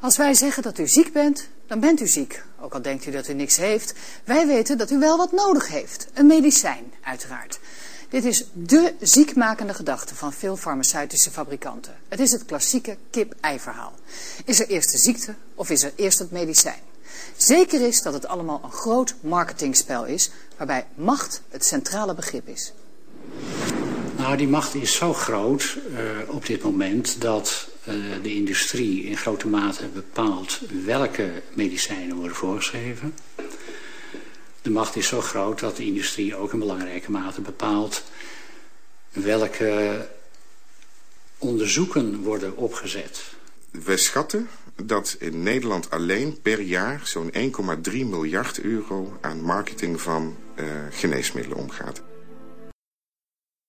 Als wij zeggen dat u ziek bent, dan bent u ziek. Ook al denkt u dat u niks heeft. Wij weten dat u wel wat nodig heeft. Een medicijn, uiteraard. Dit is dé ziekmakende gedachte van veel farmaceutische fabrikanten. Het is het klassieke kip-ei-verhaal. Is er eerst de ziekte of is er eerst het medicijn? Zeker is dat het allemaal een groot marketingspel is, waarbij macht het centrale begrip is. Nou, die macht is zo groot uh, op dit moment dat uh, de industrie in grote mate bepaalt welke medicijnen worden voorgeschreven. De macht is zo groot dat de industrie ook in belangrijke mate bepaalt welke onderzoeken worden opgezet. Wij schatten dat in Nederland alleen per jaar zo'n 1,3 miljard euro aan marketing van uh, geneesmiddelen omgaat.